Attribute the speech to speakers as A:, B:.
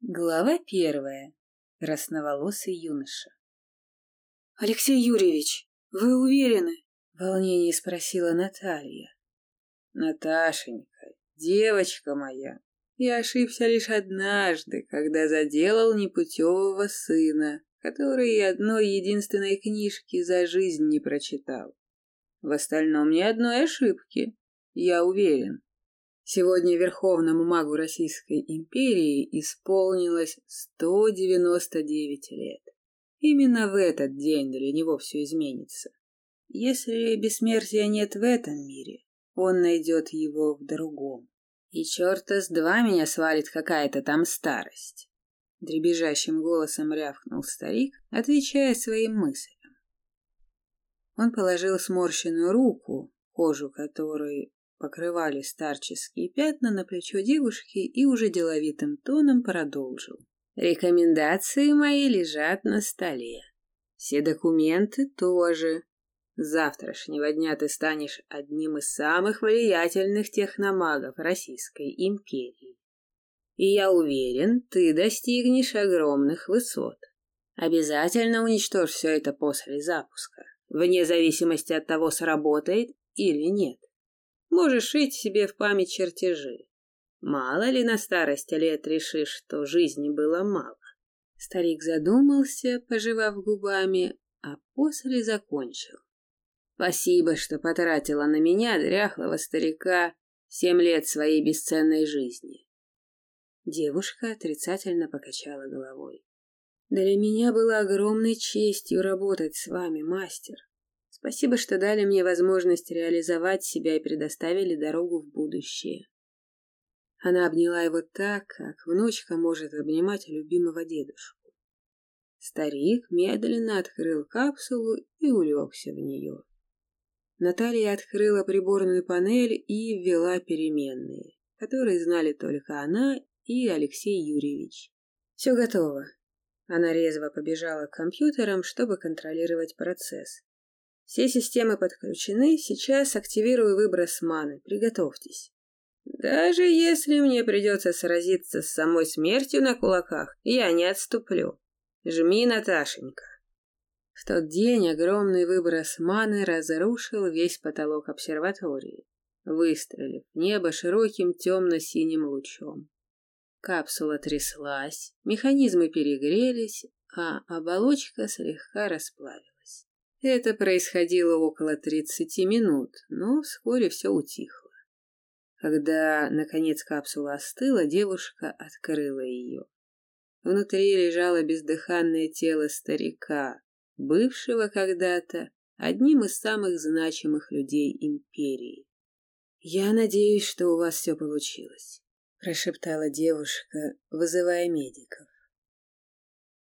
A: Глава первая. Красноволосый юноша.
B: «Алексей Юрьевич, вы уверены?»
A: — в волнении спросила Наталья. «Наташенька, девочка моя, я ошибся лишь однажды, когда заделал непутевого сына, который и одной единственной книжки за жизнь не прочитал. В остальном ни одной ошибки, я уверен. Сегодня Верховному магу Российской империи исполнилось 199 лет. Именно в этот день для него все изменится. Если бессмертия нет в этом мире, он найдет его в другом. И черта с два меня свалит какая-то там старость. Дребезжащим голосом рявкнул старик, отвечая своим мыслям. Он положил сморщенную руку, кожу которой покрывали старческие пятна на плечо девушки и уже деловитым тоном продолжил. Рекомендации мои лежат на столе. Все документы тоже. С завтрашнего дня ты станешь одним из самых влиятельных техномагов Российской империи. И я уверен, ты достигнешь огромных высот. Обязательно уничтожь все это после запуска, вне зависимости от того, сработает или нет. Можешь шить себе в память чертежи. Мало ли на старости лет решишь, что жизни было мало. Старик задумался, пожевав губами, а после закончил. Спасибо, что потратила на меня, дряхлого старика, семь лет своей бесценной жизни. Девушка отрицательно покачала головой. Для меня было огромной честью работать с вами, мастер. Спасибо, что дали мне возможность реализовать себя и предоставили дорогу в будущее. Она обняла его так, как внучка может обнимать любимого дедушку. Старик медленно открыл капсулу и улегся в нее. Наталья открыла приборную панель и ввела переменные, которые знали только она и Алексей Юрьевич. Все готово. Она резво побежала к компьютерам, чтобы контролировать процесс. Все системы подключены, сейчас активирую выброс маны, приготовьтесь. Даже если мне придется сразиться с самой смертью на кулаках, я не отступлю. Жми, Наташенька. В тот день огромный выброс маны разрушил весь потолок обсерватории, выстрелив небо широким темно-синим лучом. Капсула тряслась, механизмы перегрелись, а оболочка слегка расплавилась. Это происходило около тридцати минут, но вскоре все утихло. Когда, наконец, капсула остыла, девушка открыла ее. Внутри лежало бездыханное тело старика, бывшего когда-то одним из самых значимых людей империи. «Я надеюсь, что у вас все получилось», — прошептала девушка, вызывая медиков.